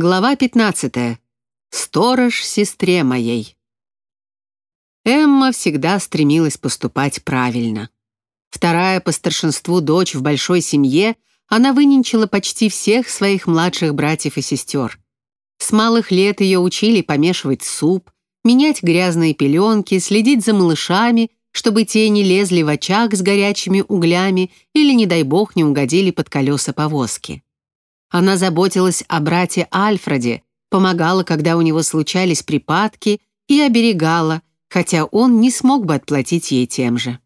Глава 15. Сторож сестре моей. Эмма всегда стремилась поступать правильно. Вторая по старшинству дочь в большой семье, она выненчила почти всех своих младших братьев и сестер. С малых лет ее учили помешивать суп, менять грязные пеленки, следить за малышами, чтобы те не лезли в очаг с горячими углями или, не дай бог, не угодили под колеса повозки. Она заботилась о брате Альфреде, помогала, когда у него случались припадки, и оберегала, хотя он не смог бы отплатить ей тем же.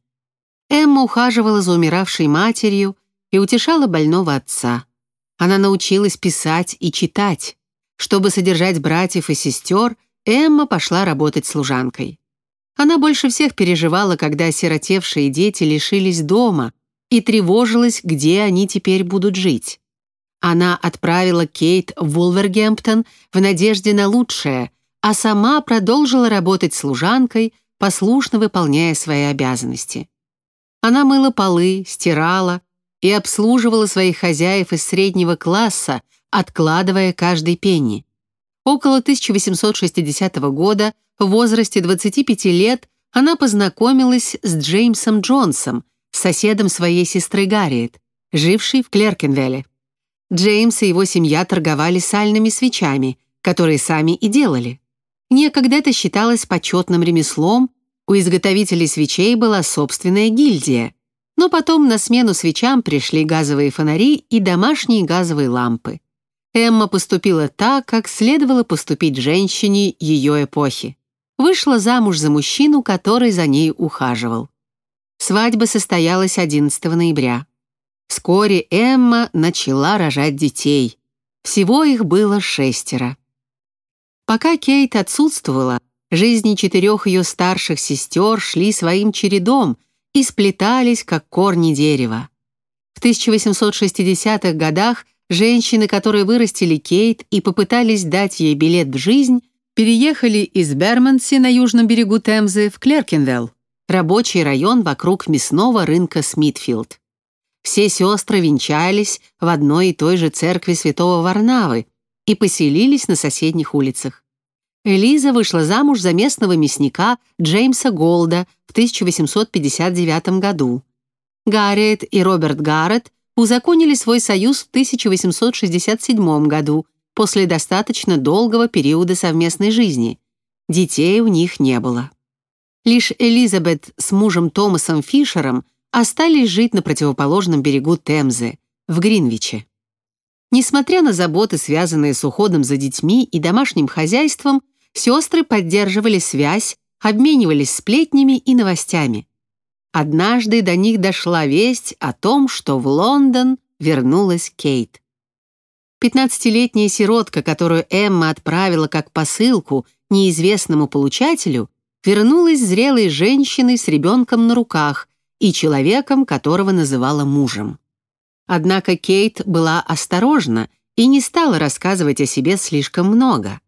Эмма ухаживала за умиравшей матерью и утешала больного отца. Она научилась писать и читать. Чтобы содержать братьев и сестер, Эмма пошла работать служанкой. Она больше всех переживала, когда осиротевшие дети лишились дома, и тревожилась, где они теперь будут жить. Она отправила Кейт в Вулвергемптон в надежде на лучшее, а сама продолжила работать служанкой, послушно выполняя свои обязанности. Она мыла полы, стирала и обслуживала своих хозяев из среднего класса, откладывая каждый пенни. Около 1860 года, в возрасте 25 лет, она познакомилась с Джеймсом Джонсом, соседом своей сестры Гарриет, жившей в Клеркенвелле. Джеймс и его семья торговали сальными свечами, которые сами и делали. Некогда это считалось почетным ремеслом, у изготовителей свечей была собственная гильдия, но потом на смену свечам пришли газовые фонари и домашние газовые лампы. Эмма поступила так, как следовало поступить женщине ее эпохи. Вышла замуж за мужчину, который за ней ухаживал. Свадьба состоялась 11 ноября. Вскоре Эмма начала рожать детей. Всего их было шестеро. Пока Кейт отсутствовала, жизни четырех ее старших сестер шли своим чередом и сплетались, как корни дерева. В 1860-х годах женщины, которые вырастили Кейт и попытались дать ей билет в жизнь, переехали из Бермонси на южном берегу Темзы в Клеркенвелл, рабочий район вокруг мясного рынка Смитфилд. Все сестры венчались в одной и той же церкви святого Варнавы и поселились на соседних улицах. Элиза вышла замуж за местного мясника Джеймса Голда в 1859 году. Гарриет и Роберт Гаррет узаконили свой союз в 1867 году после достаточно долгого периода совместной жизни. Детей у них не было. Лишь Элизабет с мужем Томасом Фишером остались жить на противоположном берегу Темзы, в Гринвиче. Несмотря на заботы, связанные с уходом за детьми и домашним хозяйством, сестры поддерживали связь, обменивались сплетнями и новостями. Однажды до них дошла весть о том, что в Лондон вернулась Кейт. Пятнадцатилетняя сиротка, которую Эмма отправила как посылку неизвестному получателю, вернулась зрелой женщиной с ребенком на руках, и человеком, которого называла мужем. Однако Кейт была осторожна и не стала рассказывать о себе слишком много.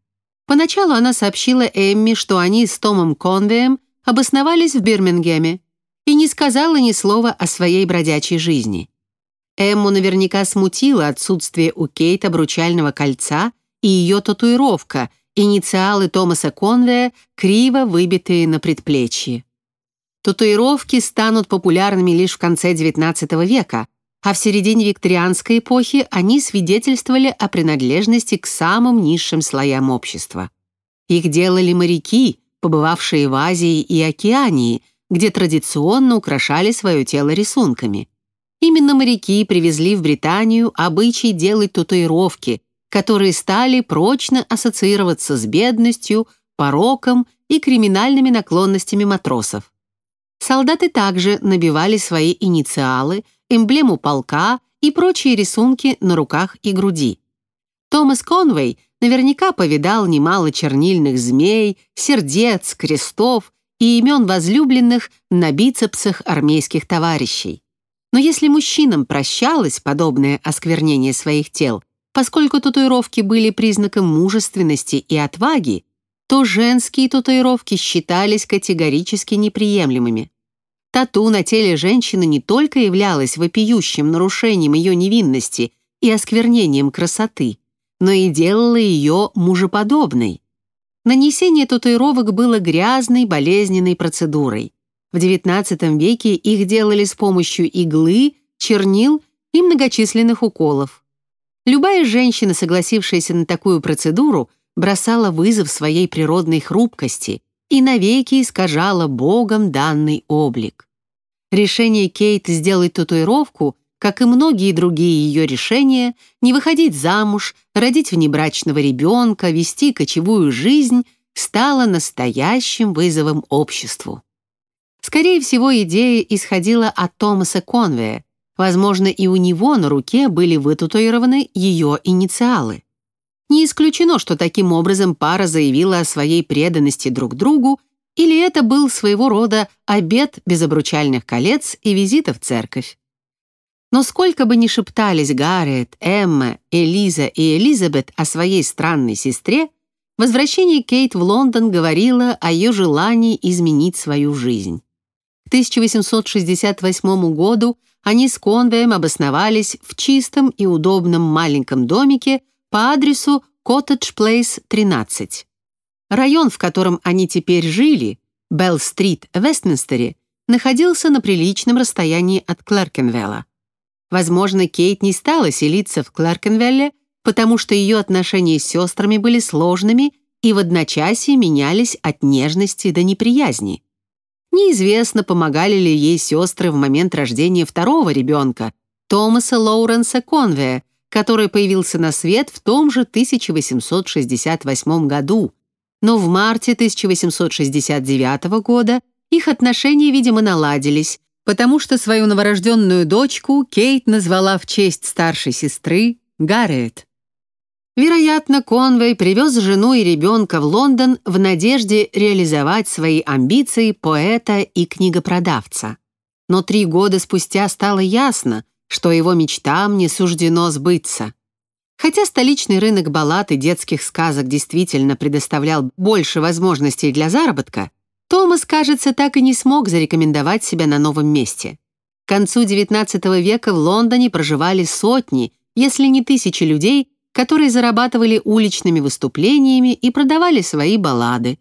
Поначалу она сообщила Эмми, что они с Томом Конвеем обосновались в Бирмингеме, и не сказала ни слова о своей бродячей жизни. Эмму наверняка смутило отсутствие у Кейт обручального кольца и ее татуировка, инициалы Томаса Конвея, криво выбитые на предплечье. Татуировки станут популярными лишь в конце XIX века, а в середине викторианской эпохи они свидетельствовали о принадлежности к самым низшим слоям общества. Их делали моряки, побывавшие в Азии и Океании, где традиционно украшали свое тело рисунками. Именно моряки привезли в Британию обычай делать татуировки, которые стали прочно ассоциироваться с бедностью, пороком и криминальными наклонностями матросов. Солдаты также набивали свои инициалы, эмблему полка и прочие рисунки на руках и груди. Томас Конвей наверняка повидал немало чернильных змей, сердец, крестов и имен возлюбленных на бицепсах армейских товарищей. Но если мужчинам прощалось подобное осквернение своих тел, поскольку татуировки были признаком мужественности и отваги, то женские татуировки считались категорически неприемлемыми. Тату на теле женщины не только являлось вопиющим нарушением ее невинности и осквернением красоты, но и делало ее мужеподобной. Нанесение татуировок было грязной, болезненной процедурой. В XIX веке их делали с помощью иглы, чернил и многочисленных уколов. Любая женщина, согласившаяся на такую процедуру, бросала вызов своей природной хрупкости и навеки искажала Богом данный облик. Решение Кейт сделать татуировку, как и многие другие ее решения, не выходить замуж, родить внебрачного ребенка, вести кочевую жизнь, стало настоящим вызовом обществу. Скорее всего, идея исходила от Томаса Конвея. Возможно, и у него на руке были вытатуированы ее инициалы. Не исключено, что таким образом пара заявила о своей преданности друг другу, или это был своего рода обет без обручальных колец и визита в церковь. Но сколько бы ни шептались Гарриет, Эмма, Элиза и Элизабет о своей странной сестре, возвращение Кейт в Лондон говорило о ее желании изменить свою жизнь. К 1868 году они с Конвеем обосновались в чистом и удобном маленьком домике по адресу Коттедж Плейс, 13. Район, в котором они теперь жили, Белл-стрит в Вестминстере, находился на приличном расстоянии от Клеркенвелла. Возможно, Кейт не стала селиться в Клеркенвелле, потому что ее отношения с сестрами были сложными и в одночасье менялись от нежности до неприязни. Неизвестно, помогали ли ей сестры в момент рождения второго ребенка, Томаса Лоуренса Конвея, который появился на свет в том же 1868 году, но в марте 1869 года их отношения, видимо, наладились, потому что свою новорожденную дочку Кейт назвала в честь старшей сестры Гарриет. Вероятно, Конвей привез жену и ребенка в Лондон в надежде реализовать свои амбиции поэта и книгопродавца. Но три года спустя стало ясно, что его мечтам не суждено сбыться. Хотя столичный рынок баллад и детских сказок действительно предоставлял больше возможностей для заработка, Томас, кажется, так и не смог зарекомендовать себя на новом месте. К концу XIX века в Лондоне проживали сотни, если не тысячи людей, которые зарабатывали уличными выступлениями и продавали свои баллады.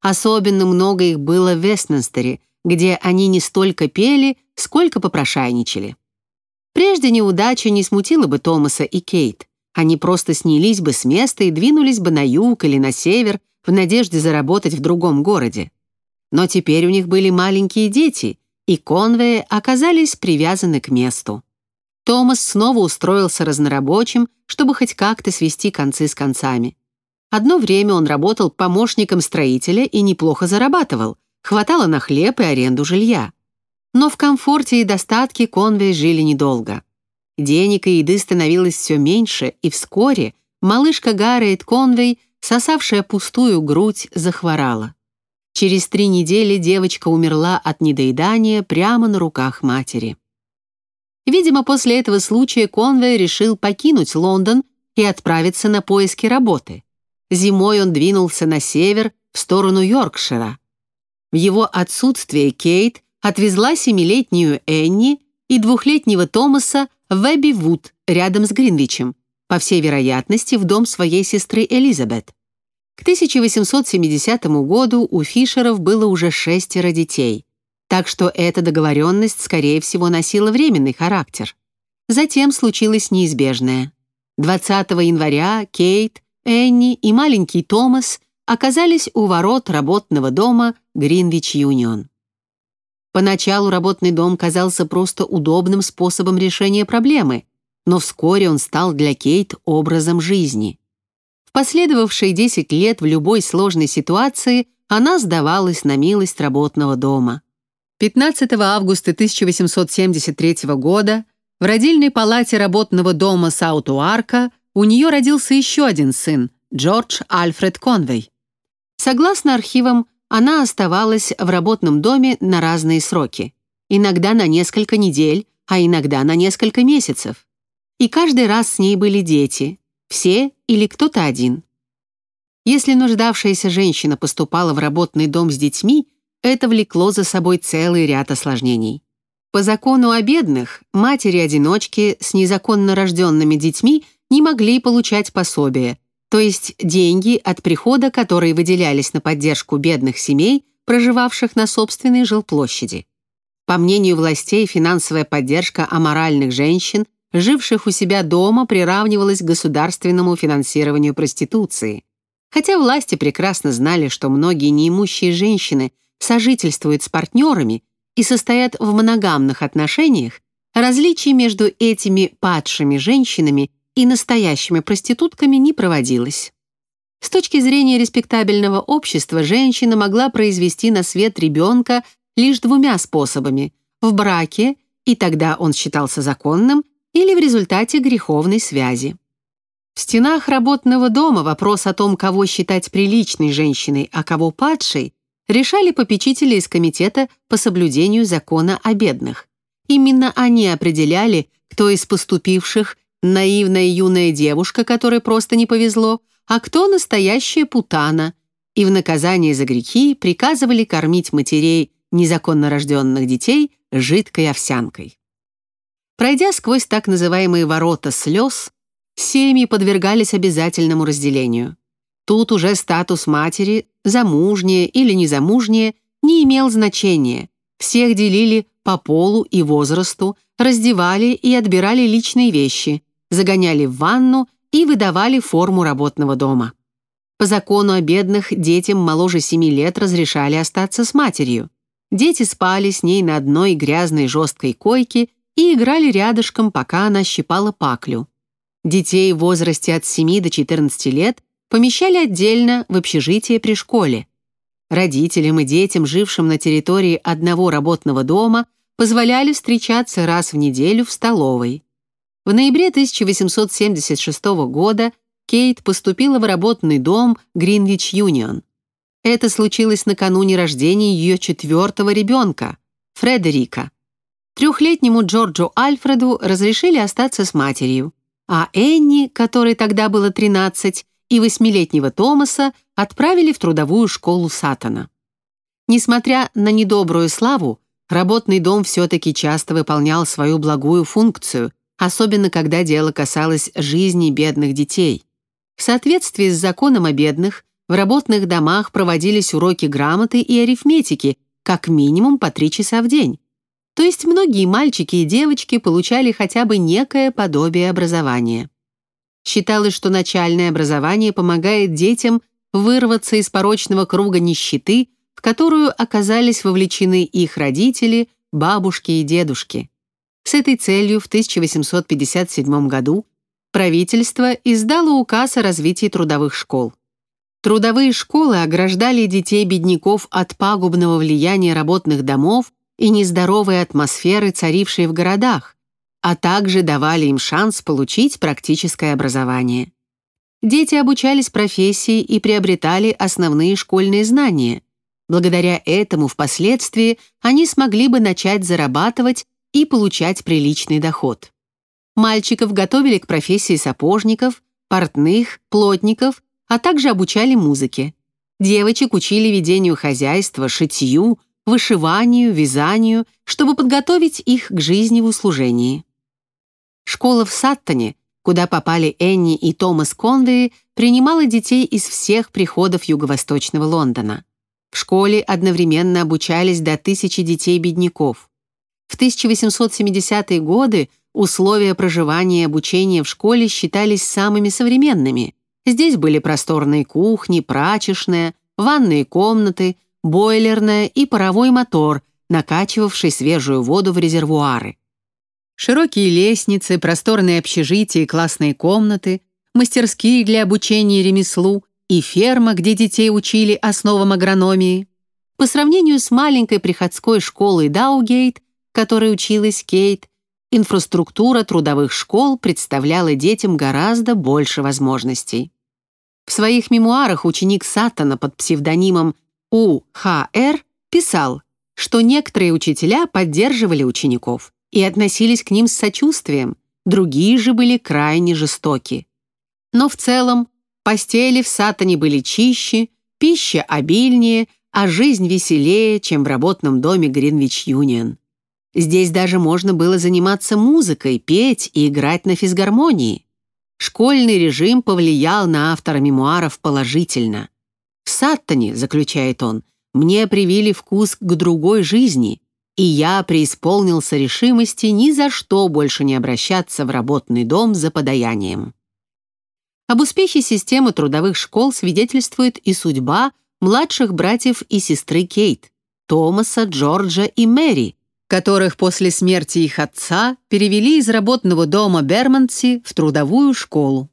Особенно много их было в Вестминстере, где они не столько пели, сколько попрошайничали. Прежде неудача не смутила бы Томаса и Кейт. Они просто снялись бы с места и двинулись бы на юг или на север в надежде заработать в другом городе. Но теперь у них были маленькие дети, и конвеи оказались привязаны к месту. Томас снова устроился разнорабочим, чтобы хоть как-то свести концы с концами. Одно время он работал помощником строителя и неплохо зарабатывал, хватало на хлеб и аренду жилья. Но в комфорте и достатке Конвей жили недолго. Денег и еды становилось все меньше, и вскоре малышка Гарриет Конвей, сосавшая пустую грудь, захворала. Через три недели девочка умерла от недоедания прямо на руках матери. Видимо, после этого случая Конвей решил покинуть Лондон и отправиться на поиски работы. Зимой он двинулся на север, в сторону Йоркшира. В его отсутствие Кейт отвезла семилетнюю Энни и двухлетнего Томаса в Эбби Вуд рядом с Гринвичем, по всей вероятности, в дом своей сестры Элизабет. К 1870 году у Фишеров было уже шестеро детей, так что эта договоренность, скорее всего, носила временный характер. Затем случилось неизбежное. 20 января Кейт, Энни и маленький Томас оказались у ворот работного дома Гринвич Юнион. Поначалу работный дом казался просто удобным способом решения проблемы, но вскоре он стал для Кейт образом жизни. В последовавшие 10 лет в любой сложной ситуации она сдавалась на милость работного дома. 15 августа 1873 года в родильной палате работного дома Саутуарка у нее родился еще один сын, Джордж Альфред Конвей. Согласно архивам, она оставалась в работном доме на разные сроки. Иногда на несколько недель, а иногда на несколько месяцев. И каждый раз с ней были дети, все или кто-то один. Если нуждавшаяся женщина поступала в работный дом с детьми, это влекло за собой целый ряд осложнений. По закону о бедных, матери-одиночки с незаконно рожденными детьми не могли получать пособие, то есть деньги от прихода, которые выделялись на поддержку бедных семей, проживавших на собственной жилплощади. По мнению властей, финансовая поддержка аморальных женщин, живших у себя дома, приравнивалась к государственному финансированию проституции. Хотя власти прекрасно знали, что многие неимущие женщины сожительствуют с партнерами и состоят в моногамных отношениях, различий между этими падшими женщинами и настоящими проститутками не проводилось. С точки зрения респектабельного общества женщина могла произвести на свет ребенка лишь двумя способами – в браке, и тогда он считался законным, или в результате греховной связи. В стенах работного дома вопрос о том, кого считать приличной женщиной, а кого падшей, решали попечители из комитета по соблюдению закона о бедных. Именно они определяли, кто из поступивших – наивная юная девушка, которой просто не повезло, а кто настоящая путана, и в наказание за грехи приказывали кормить матерей незаконно рожденных детей жидкой овсянкой. Пройдя сквозь так называемые «ворота слез», семьи подвергались обязательному разделению. Тут уже статус матери, замужняя или незамужняя, не имел значения. Всех делили по полу и возрасту, раздевали и отбирали личные вещи, загоняли в ванну и выдавали форму работного дома. По закону о бедных детям моложе 7 лет разрешали остаться с матерью. Дети спали с ней на одной грязной жесткой койке и играли рядышком, пока она щипала паклю. Детей в возрасте от 7 до 14 лет помещали отдельно в общежитие при школе. Родителям и детям, жившим на территории одного работного дома, позволяли встречаться раз в неделю в столовой. В ноябре 1876 года Кейт поступила в работный дом Гринвич Юнион. Это случилось накануне рождения ее четвертого ребенка, Фредерика. Трехлетнему Джорджу Альфреду разрешили остаться с матерью, а Энни, которой тогда было 13, и восьмилетнего Томаса отправили в трудовую школу Сатана. Несмотря на недобрую славу, работный дом все-таки часто выполнял свою благую функцию, особенно когда дело касалось жизни бедных детей. В соответствии с законом о бедных, в работных домах проводились уроки грамоты и арифметики, как минимум по три часа в день. То есть многие мальчики и девочки получали хотя бы некое подобие образования. Считалось, что начальное образование помогает детям вырваться из порочного круга нищеты, в которую оказались вовлечены их родители, бабушки и дедушки. С этой целью в 1857 году правительство издало указ о развитии трудовых школ. Трудовые школы ограждали детей бедняков от пагубного влияния работных домов и нездоровой атмосферы, царившей в городах, а также давали им шанс получить практическое образование. Дети обучались профессии и приобретали основные школьные знания. Благодаря этому впоследствии они смогли бы начать зарабатывать и получать приличный доход. Мальчиков готовили к профессии сапожников, портных, плотников, а также обучали музыке. Девочек учили ведению хозяйства, шитью, вышиванию, вязанию, чтобы подготовить их к жизни в услужении. Школа в Саттоне, куда попали Энни и Томас Конвей, принимала детей из всех приходов юго-восточного Лондона. В школе одновременно обучались до тысячи детей-бедняков. В 1870-е годы условия проживания и обучения в школе считались самыми современными. Здесь были просторные кухни, прачечная, ванные комнаты, бойлерная и паровой мотор, накачивавший свежую воду в резервуары. Широкие лестницы, просторные общежития и классные комнаты, мастерские для обучения ремеслу и ферма, где детей учили основам агрономии. По сравнению с маленькой приходской школой Даугейт которой училась Кейт, инфраструктура трудовых школ представляла детям гораздо больше возможностей. В своих мемуарах ученик Сатана под псевдонимом У.Х.Р. писал, что некоторые учителя поддерживали учеников и относились к ним с сочувствием, другие же были крайне жестоки. Но в целом постели в Сатане были чище, пища обильнее, а жизнь веселее, чем в работном доме Гринвич Юнион. Здесь даже можно было заниматься музыкой, петь и играть на физгармонии. школьный режим повлиял на автора мемуаров положительно. В Саттоне, заключает он, мне привили вкус к другой жизни, и я преисполнился решимости ни за что больше не обращаться в работный дом за подаянием. Об успехе системы трудовых школ свидетельствует и судьба младших братьев и сестры Кейт, Томаса, Джорджа и Мэри, которых после смерти их отца перевели из работного дома Бермонтси в трудовую школу.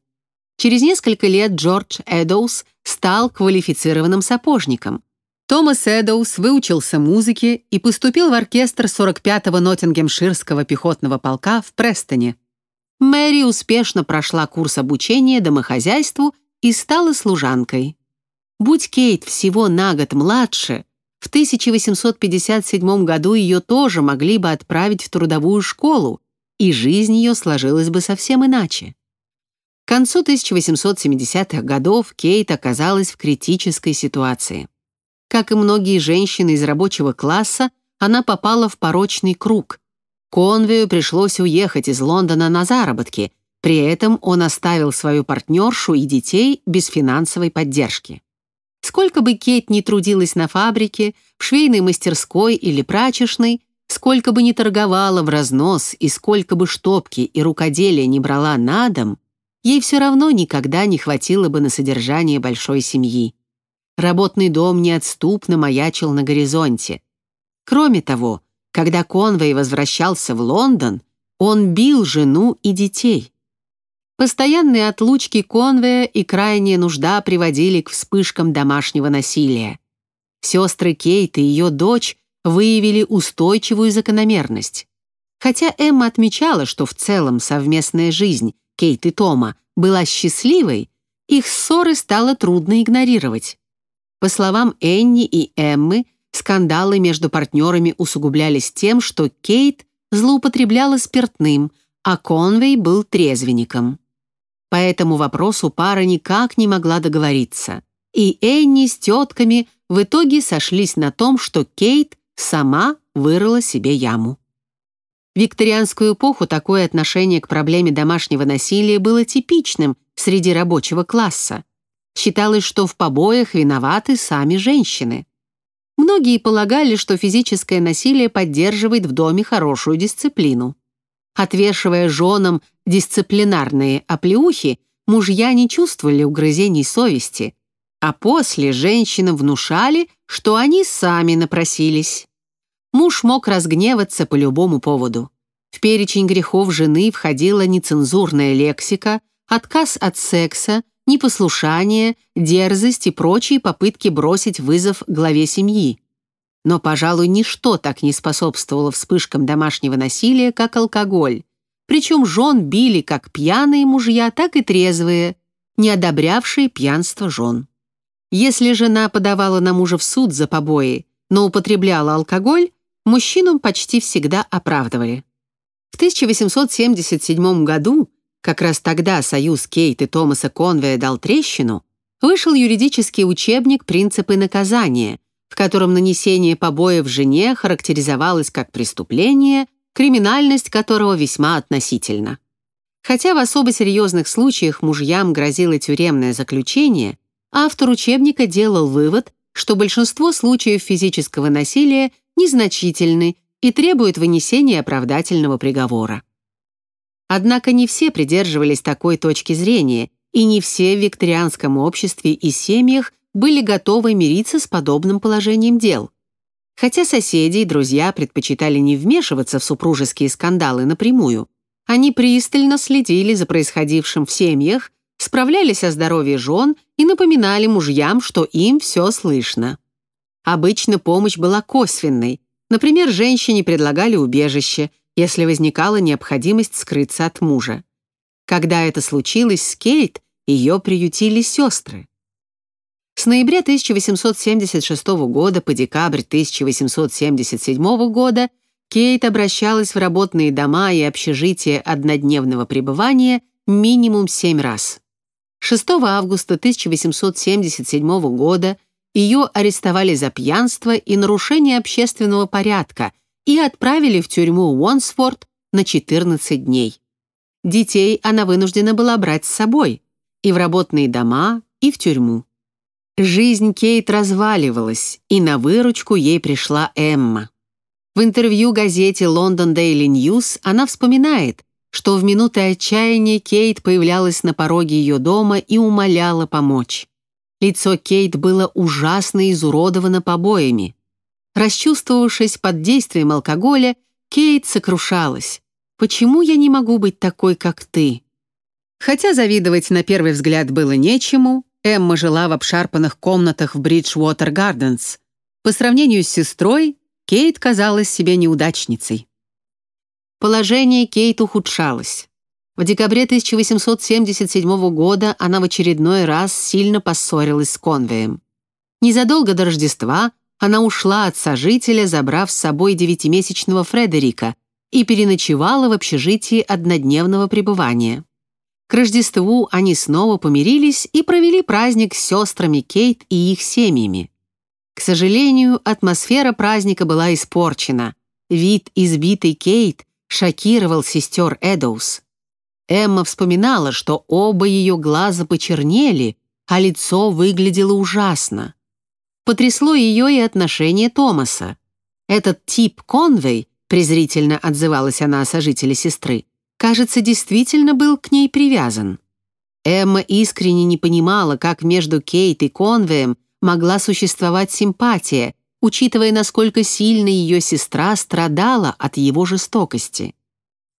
Через несколько лет Джордж Эдоус стал квалифицированным сапожником. Томас Эдоус выучился музыке и поступил в оркестр 45-го Ноттингемширского пехотного полка в Престоне. Мэри успешно прошла курс обучения домохозяйству и стала служанкой. Будь Кейт всего на год младше, в 1857 году ее тоже могли бы отправить в трудовую школу, и жизнь ее сложилась бы совсем иначе. К концу 1870-х годов Кейт оказалась в критической ситуации. Как и многие женщины из рабочего класса, она попала в порочный круг. Конвею пришлось уехать из Лондона на заработки, при этом он оставил свою партнершу и детей без финансовой поддержки. Сколько бы Кейт ни трудилась на фабрике, в швейной мастерской или прачечной, сколько бы ни торговала в разнос и сколько бы штопки и рукоделия не брала на дом, ей все равно никогда не хватило бы на содержание большой семьи. Работный дом неотступно маячил на горизонте. Кроме того, когда Конвей возвращался в Лондон, он бил жену и детей. Постоянные отлучки Конвея и крайняя нужда приводили к вспышкам домашнего насилия. Сестры Кейт и ее дочь выявили устойчивую закономерность. Хотя Эмма отмечала, что в целом совместная жизнь Кейт и Тома была счастливой, их ссоры стало трудно игнорировать. По словам Энни и Эммы, скандалы между партнерами усугублялись тем, что Кейт злоупотребляла спиртным, а Конвей был трезвенником. По этому вопросу пара никак не могла договориться. И Энни с тетками в итоге сошлись на том, что Кейт сама вырыла себе яму. В викторианскую эпоху такое отношение к проблеме домашнего насилия было типичным среди рабочего класса. Считалось, что в побоях виноваты сами женщины. Многие полагали, что физическое насилие поддерживает в доме хорошую дисциплину. Отвешивая женам дисциплинарные оплеухи, мужья не чувствовали угрызений совести, а после женщинам внушали, что они сами напросились. Муж мог разгневаться по любому поводу. В перечень грехов жены входила нецензурная лексика, отказ от секса, непослушание, дерзость и прочие попытки бросить вызов главе семьи. Но, пожалуй, ничто так не способствовало вспышкам домашнего насилия, как алкоголь. Причем жен били как пьяные мужья, так и трезвые, не одобрявшие пьянство жен. Если жена подавала на мужа в суд за побои, но употребляла алкоголь, мужчину почти всегда оправдывали. В 1877 году, как раз тогда союз Кейт и Томаса Конвея дал трещину, вышел юридический учебник «Принципы наказания», в котором нанесение побоев жене характеризовалось как преступление, криминальность которого весьма относительна. Хотя в особо серьезных случаях мужьям грозило тюремное заключение, автор учебника делал вывод, что большинство случаев физического насилия незначительны и требуют вынесения оправдательного приговора. Однако не все придерживались такой точки зрения, и не все в викторианском обществе и семьях были готовы мириться с подобным положением дел. Хотя соседи и друзья предпочитали не вмешиваться в супружеские скандалы напрямую, они пристально следили за происходившим в семьях, справлялись о здоровье жен и напоминали мужьям, что им все слышно. Обычно помощь была косвенной. Например, женщине предлагали убежище, если возникала необходимость скрыться от мужа. Когда это случилось с Кейт, ее приютили сестры. С ноября 1876 года по декабрь 1877 года Кейт обращалась в работные дома и общежития однодневного пребывания минимум семь раз. 6 августа 1877 года ее арестовали за пьянство и нарушение общественного порядка и отправили в тюрьму Уонсфорд на 14 дней. детей она вынуждена была брать с собой и в работные дома, и в тюрьму. Жизнь Кейт разваливалась, и на выручку ей пришла Эмма. В интервью газете London Daily News она вспоминает, что в минуты отчаяния Кейт появлялась на пороге ее дома и умоляла помочь. Лицо Кейт было ужасно изуродовано побоями. Расчувствовавшись под действием алкоголя, Кейт сокрушалась. «Почему я не могу быть такой, как ты?» Хотя завидовать на первый взгляд было нечему, Эмма жила в обшарпанных комнатах в Бриджвотер Гарденс. По сравнению с сестрой, Кейт казалась себе неудачницей. Положение Кейт ухудшалось. В декабре 1877 года она в очередной раз сильно поссорилась с Конвеем. Незадолго до Рождества она ушла от сожителя, забрав с собой девятимесячного Фредерика, и переночевала в общежитии однодневного пребывания. К Рождеству они снова помирились и провели праздник с сестрами Кейт и их семьями. К сожалению, атмосфера праздника была испорчена. Вид избитой Кейт шокировал сестер Эдоус. Эмма вспоминала, что оба ее глаза почернели, а лицо выглядело ужасно. Потрясло ее и отношение Томаса. Этот тип Конвей, презрительно отзывалась она о сожителе сестры, кажется, действительно был к ней привязан. Эмма искренне не понимала, как между Кейт и Конвеем могла существовать симпатия, учитывая, насколько сильно ее сестра страдала от его жестокости.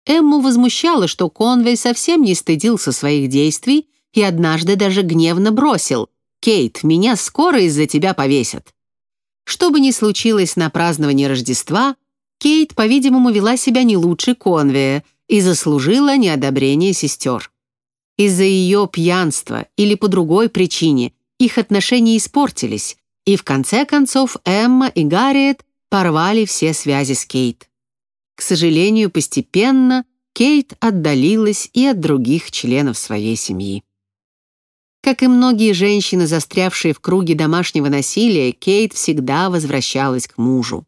Эмму возмущало, что Конвей совсем не стыдился своих действий и однажды даже гневно бросил «Кейт, меня скоро из-за тебя повесят». Что бы ни случилось на праздновании Рождества, Кейт, по-видимому, вела себя не лучше Конвея и заслужила неодобрение сестер. Из-за ее пьянства или по другой причине их отношения испортились, и в конце концов Эмма и Гарриет порвали все связи с Кейт. К сожалению, постепенно Кейт отдалилась и от других членов своей семьи. Как и многие женщины, застрявшие в круге домашнего насилия, Кейт всегда возвращалась к мужу.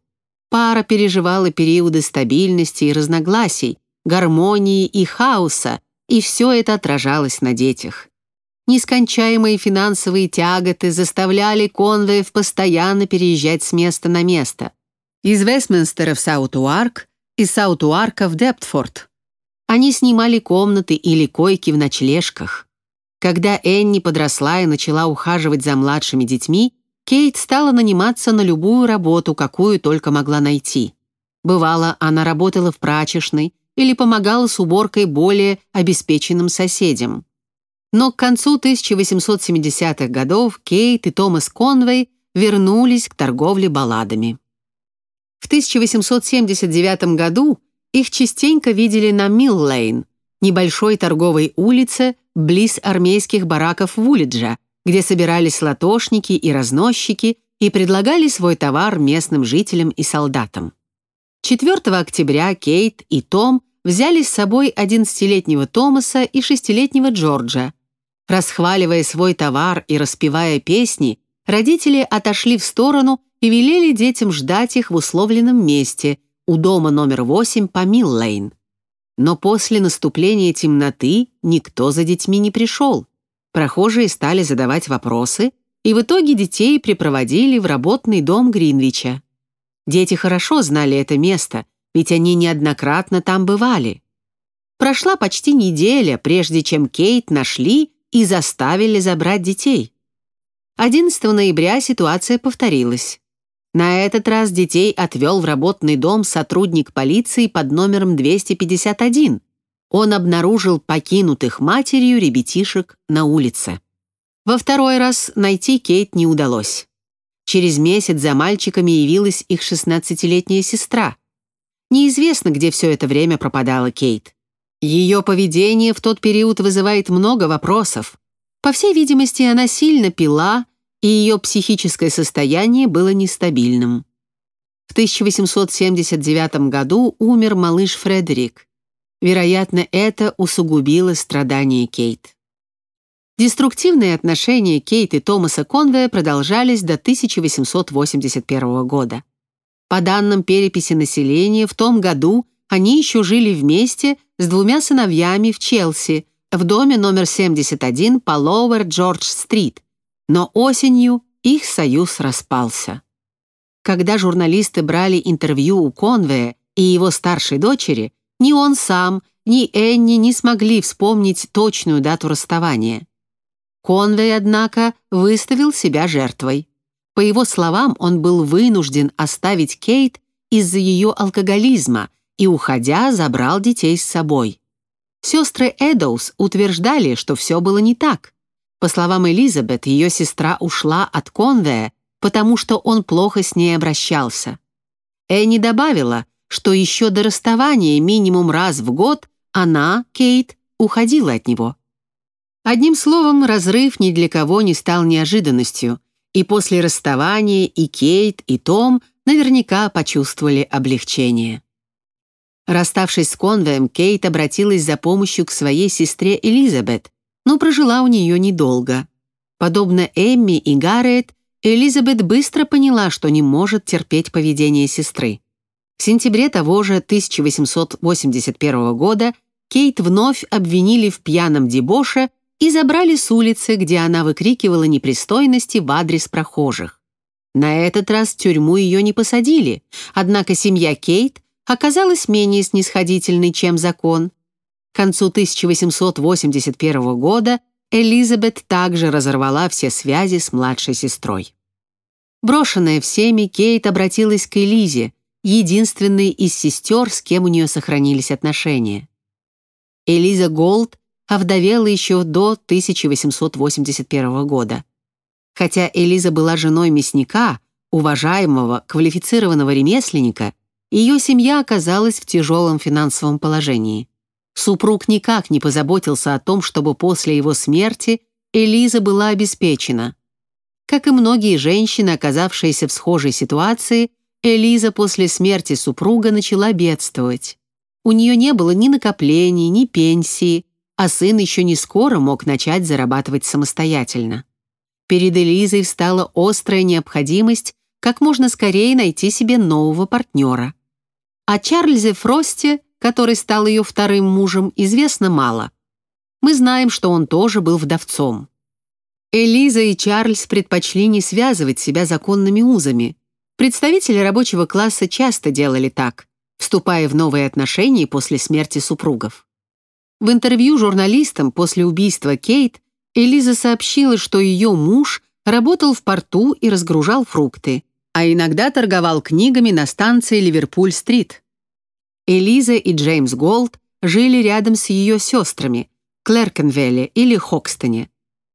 Пара переживала периоды стабильности и разногласий, гармонии и хаоса, и все это отражалось на детях. Нескончаемые финансовые тяготы заставляли Конвеев постоянно переезжать с места на место. Из Вестминстера в Саут-Уарк, из Саут-Уарка в Дептфорд. Они снимали комнаты или койки в ночлежках. Когда Энни подросла и начала ухаживать за младшими детьми, Кейт стала наниматься на любую работу, какую только могла найти. Бывало, она работала в прачечной или помогала с уборкой более обеспеченным соседям. Но к концу 1870-х годов Кейт и Томас Конвей вернулись к торговле балладами. В 1879 году их частенько видели на Милл-Лейн, небольшой торговой улице близ армейских бараков Вулиджа, где собирались латошники и разносчики и предлагали свой товар местным жителям и солдатам. 4 октября Кейт и Том взяли с собой 11-летнего Томаса и 6-летнего Джорджа, Расхваливая свой товар и распевая песни, родители отошли в сторону и велели детям ждать их в условленном месте у дома номер 8 по Милл-Лейн. Но после наступления темноты никто за детьми не пришел. Прохожие стали задавать вопросы, и в итоге детей припроводили в работный дом Гринвича. Дети хорошо знали это место, ведь они неоднократно там бывали. Прошла почти неделя, прежде чем Кейт нашли и заставили забрать детей. 11 ноября ситуация повторилась. На этот раз детей отвел в работный дом сотрудник полиции под номером 251. Он обнаружил покинутых матерью ребятишек на улице. Во второй раз найти Кейт не удалось. Через месяц за мальчиками явилась их 16-летняя сестра. Неизвестно, где все это время пропадала Кейт. Ее поведение в тот период вызывает много вопросов. По всей видимости, она сильно пила, и ее психическое состояние было нестабильным. В 1879 году умер малыш Фредерик. Вероятно, это усугубило страдания Кейт. Деструктивные отношения Кейт и Томаса Конвея продолжались до 1881 года. По данным переписи населения, в том году они еще жили вместе с двумя сыновьями в Челси, в доме номер 71 по Лоуэр Джордж-стрит, но осенью их союз распался. Когда журналисты брали интервью у Конвея и его старшей дочери, ни он сам, ни Энни не смогли вспомнить точную дату расставания. Конвей, однако, выставил себя жертвой. По его словам, он был вынужден оставить Кейт из-за ее алкоголизма и, уходя, забрал детей с собой. Сестры Эдоус утверждали, что все было не так. По словам Элизабет, ее сестра ушла от Конвея, потому что он плохо с ней обращался. Энни добавила, что еще до расставания минимум раз в год она, Кейт, уходила от него. Одним словом, разрыв ни для кого не стал неожиданностью, и после расставания и Кейт, и Том наверняка почувствовали облегчение. Расставшись с Конвеем, Кейт обратилась за помощью к своей сестре Элизабет, но прожила у нее недолго. Подобно Эмми и Гарриет, Элизабет быстро поняла, что не может терпеть поведение сестры. В сентябре того же 1881 года Кейт вновь обвинили в пьяном дебоше и забрали с улицы, где она выкрикивала непристойности в адрес прохожих. На этот раз тюрьму ее не посадили, однако семья Кейт оказалась менее снисходительной, чем закон. К концу 1881 года Элизабет также разорвала все связи с младшей сестрой. Брошенная всеми, Кейт обратилась к Элизе, единственной из сестер, с кем у нее сохранились отношения. Элиза Голд овдовела еще до 1881 года. Хотя Элиза была женой мясника, уважаемого, квалифицированного ремесленника, ее семья оказалась в тяжелом финансовом положении. Супруг никак не позаботился о том, чтобы после его смерти Элиза была обеспечена. Как и многие женщины, оказавшиеся в схожей ситуации, Элиза после смерти супруга начала бедствовать. У нее не было ни накоплений, ни пенсии, а сын еще не скоро мог начать зарабатывать самостоятельно. Перед Элизой встала острая необходимость как можно скорее найти себе нового партнера. О Чарльзе Фросте, который стал ее вторым мужем, известно мало. Мы знаем, что он тоже был вдовцом. Элиза и Чарльз предпочли не связывать себя законными узами. Представители рабочего класса часто делали так, вступая в новые отношения после смерти супругов. В интервью журналистам после убийства Кейт Элиза сообщила, что ее муж работал в порту и разгружал фрукты, а иногда торговал книгами на станции Ливерпуль-стрит. Элиза и Джеймс Голд жили рядом с ее сестрами Клеркенвелле или Хокстоне.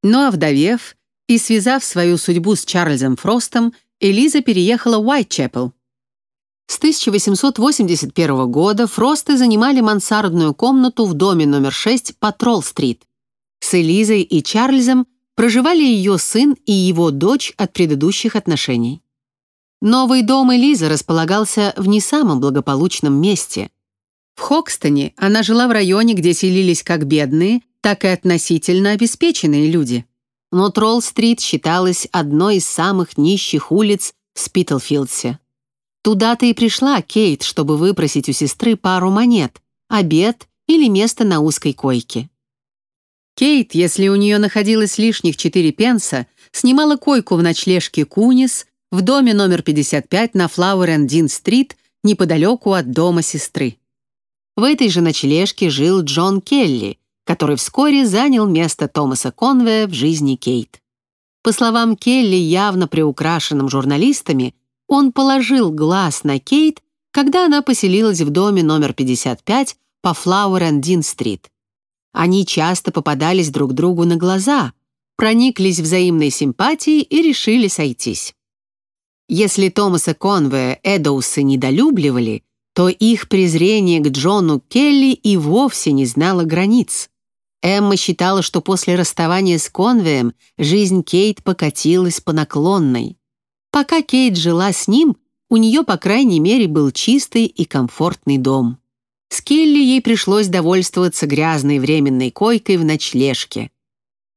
Но овдовев и связав свою судьбу с Чарльзом Фростом, Элиза переехала в Уайтчепел, с 1881 года Фросты занимали мансардную комнату в доме номер 6 по Тролл-стрит. С Элизой и Чарльзом проживали ее сын и его дочь от предыдущих отношений. Новый дом Элизы располагался в не самом благополучном месте. В Хокстоне она жила в районе, где селились как бедные, так и относительно обеспеченные люди. Но Тролл-стрит считалась одной из самых нищих улиц в Спитлфилдсе. Туда-то и пришла Кейт, чтобы выпросить у сестры пару монет, обед или место на узкой койке. Кейт, если у нее находилось лишних 4 пенса, снимала койку в ночлежке Кунис в доме номер 55 на Флауэр-энд-Дин-стрит неподалеку от дома сестры. В этой же ночлежке жил Джон Келли, который вскоре занял место Томаса Конвея в жизни Кейт. По словам Келли, явно приукрашенным журналистами, он положил глаз на Кейт, когда она поселилась в доме номер 55 по Флауэр-энд-Дин-стрит. Они часто попадались друг другу на глаза, прониклись взаимной симпатией и решили сойтись. Если Томаса Конвея Эдоусы недолюбливали, то их презрение к Джону Келли и вовсе не знало границ. Эмма считала, что после расставания с Конвеем жизнь Кейт покатилась по наклонной. Пока Кейт жила с ним, у нее, по крайней мере, был чистый и комфортный дом. С Келли ей пришлось довольствоваться грязной временной койкой в ночлежке.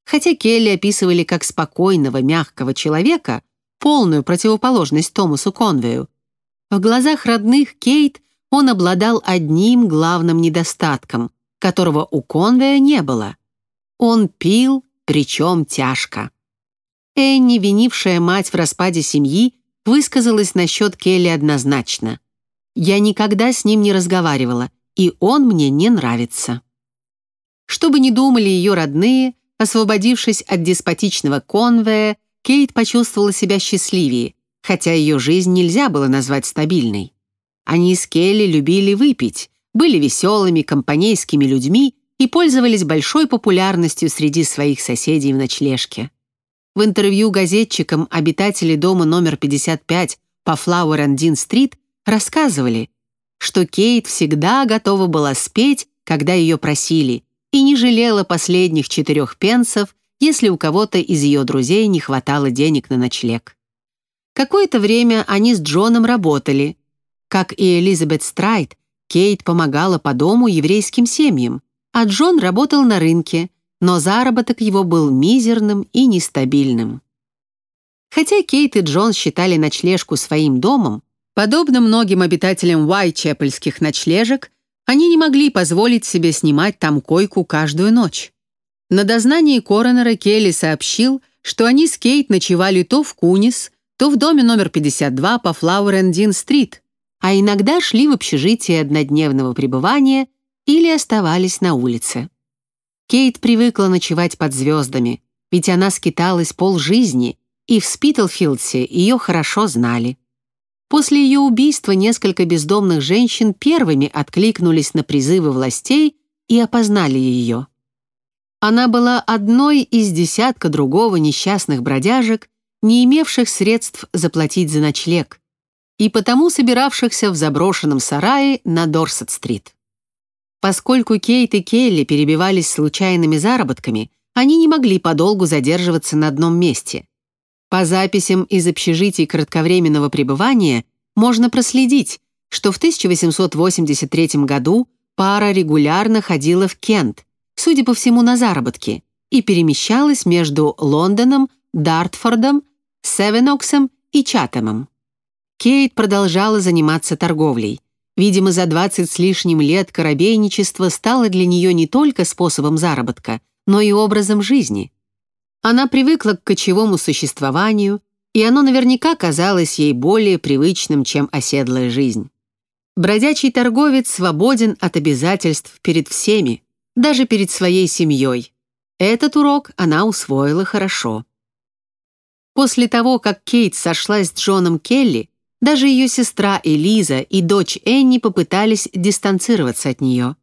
Хотя Келли описывали как спокойного, мягкого человека, полную противоположность Томасу Конвею, в глазах родных Кейт он обладал одним главным недостатком которого у Конвея не было. Он пил, причем тяжко. Энни, винившая мать в распаде семьи, высказалась насчет Келли однозначно. «Я никогда с ним не разговаривала, и он мне не нравится». Что бы ни думали ее родные, освободившись от деспотичного Конвея, Кейт почувствовала себя счастливее, хотя ее жизнь нельзя было назвать стабильной. Они с Келли любили выпить, были веселыми, компанейскими людьми и пользовались большой популярностью среди своих соседей в ночлежке. В интервью газетчикам обитатели дома номер 55 по Флауэр-Андин-стрит рассказывали, что Кейт всегда готова была спеть, когда ее просили, и не жалела последних четырех пенсов, если у кого-то из ее друзей не хватало денег на ночлег. Какое-то время они с Джоном работали. Как и Элизабет Страйт, Кейт помогала по дому еврейским семьям, а Джон работал на рынке, но заработок его был мизерным и нестабильным. Хотя Кейт и Джон считали ночлежку своим домом, подобно многим обитателям Уайчепельских ночлежек, они не могли позволить себе снимать там койку каждую ночь. На дознании коронера Келли сообщил, что они с Кейт ночевали то в Кунис, то в доме номер 52 по Флауэр-Эндин-стрит, а иногда шли в общежитие однодневного пребывания или оставались на улице. Кейт привыкла ночевать под звездами, ведь она скиталась полжизни, и в Спитлфилдсе ее хорошо знали. После ее убийства несколько бездомных женщин первыми откликнулись на призывы властей и опознали ее. Она была одной из десятка другого несчастных бродяжек, не имевших средств заплатить за ночлег, и потому собиравшихся в заброшенном сарае на Дорсет-стрит. Поскольку Кейт и Келли перебивались случайными заработками, они не могли подолгу задерживаться на одном месте. По записям из общежитий кратковременного пребывания можно проследить, что в 1883 году пара регулярно ходила в Кент, судя по всему, на заработки, и перемещалась между Лондоном, Дартфордом, Севеноксом и Чатэмом. Кейт продолжала заниматься торговлей. Видимо, за 20 с лишним лет корабейничество стало для нее не только способом заработка, но и образом жизни. Она привыкла к кочевому существованию, и оно наверняка казалось ей более привычным, чем оседлая жизнь. Бродячий торговец свободен от обязательств перед всеми, даже перед своей семьей. Этот урок она усвоила хорошо. После того, как Кейт сошлась с Джоном Келли, даже ее сестра Элиза и дочь Энни попытались дистанцироваться от нее.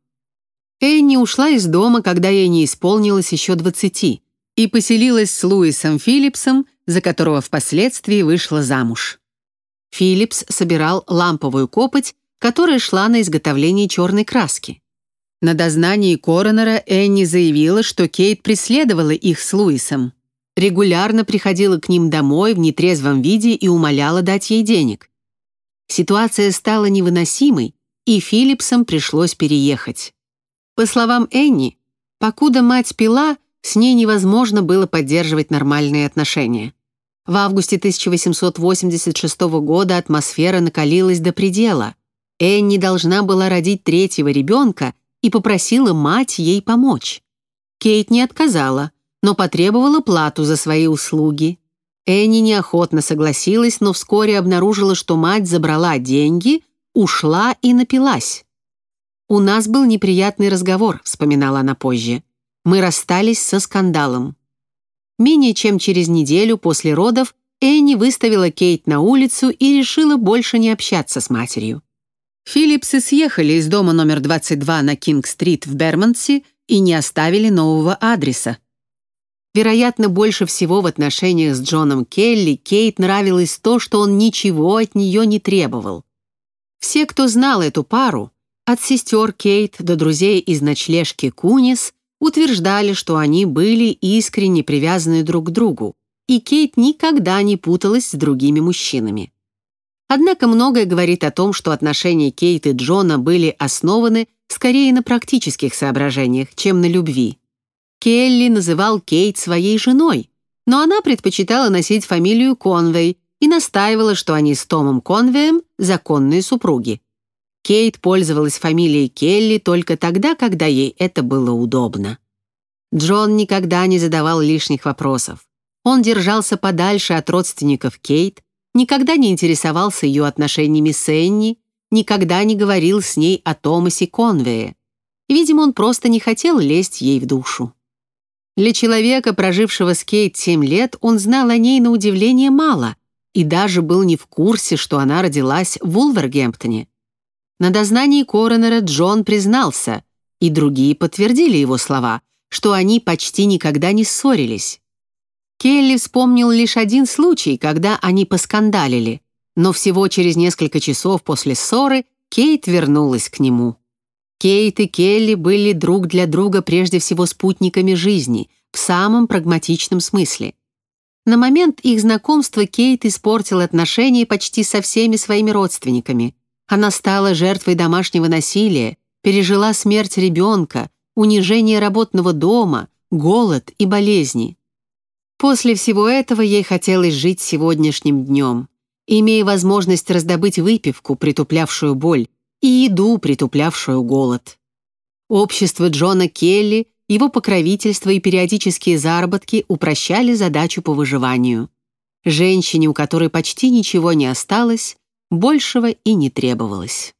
Энни ушла из дома, когда ей не исполнилось еще двадцати, и поселилась с Луисом Филлипсом, за которого впоследствии вышла замуж. Филлипс собирал ламповую копоть, которая шла на изготовление черной краски. На дознании коронера Энни заявила, что Кейт преследовала их с Луисом. Регулярно приходила к ним домой в нетрезвом виде и умоляла дать ей денег. Ситуация стала невыносимой, и Филлипсам пришлось переехать. По словам Энни, покуда мать пила, с ней невозможно было поддерживать нормальные отношения. В августе 1886 года атмосфера накалилась до предела. Энни должна была родить третьего ребенка и попросила мать ей помочь. Кейт не отказала, но потребовала плату за свои услуги. Энни неохотно согласилась, но вскоре обнаружила, что мать забрала деньги, ушла и напилась. «У нас был неприятный разговор», — вспоминала она позже мы расстались со скандалом. Менее чем через неделю после родов Энни выставила Кейт на улицу и решила больше не общаться с матерью. Филлипсы съехали из дома номер 22 на Кинг-стрит в Бермонтсе и не оставили нового адреса. Вероятно, больше всего в отношениях с Джоном Келли Кейт нравилось то, что он ничего от нее не требовал. Все, кто знал эту пару, от сестер Кейт до друзей из ночлежки Кунис, утверждали, что они были искренне привязаны друг к другу, и Кейт никогда не путалась с другими мужчинами. Однако многое говорит о том, что отношения Кейт и Джона были основаны скорее на практических соображениях, чем на любви. Келли называл Кейт своей женой, но она предпочитала носить фамилию Конвей и настаивала, что они с Томом Конвеем законные супруги. Кейт пользовалась фамилией Келли только тогда, когда ей это было удобно. Джон никогда не задавал лишних вопросов. Он держался подальше от родственников Кейт, никогда не интересовался ее отношениями с Энни, никогда не говорил с ней о Томасе Конвее. Видимо, он просто не хотел лезть ей в душу. Для человека, прожившего с Кейт семь лет, он знал о ней на удивление мало и даже был не в курсе, что она родилась в Улвергемптоне. На дознании коронера Джон признался, и другие подтвердили его слова, что они почти никогда не ссорились. Келли вспомнил лишь один случай, когда они поскандалили, но всего через несколько часов после ссоры Кейт вернулась к нему. Кейт и Келли были друг для друга прежде всего спутниками жизни, в самом прагматичном смысле. На момент их знакомства Кейт испортила отношения почти со всеми своими родственниками. Она стала жертвой домашнего насилия, пережила смерть ребенка, унижение работного дома, голод и болезни. После всего этого ей хотелось жить сегодняшним днем, имея возможность раздобыть выпивку, притуплявшую боль, и еду, притуплявшую голод. Общество Джона Келли, его покровительство и периодические заработки упрощали задачу по выживанию. Женщине, у которой почти ничего не осталось, большего и не требовалось.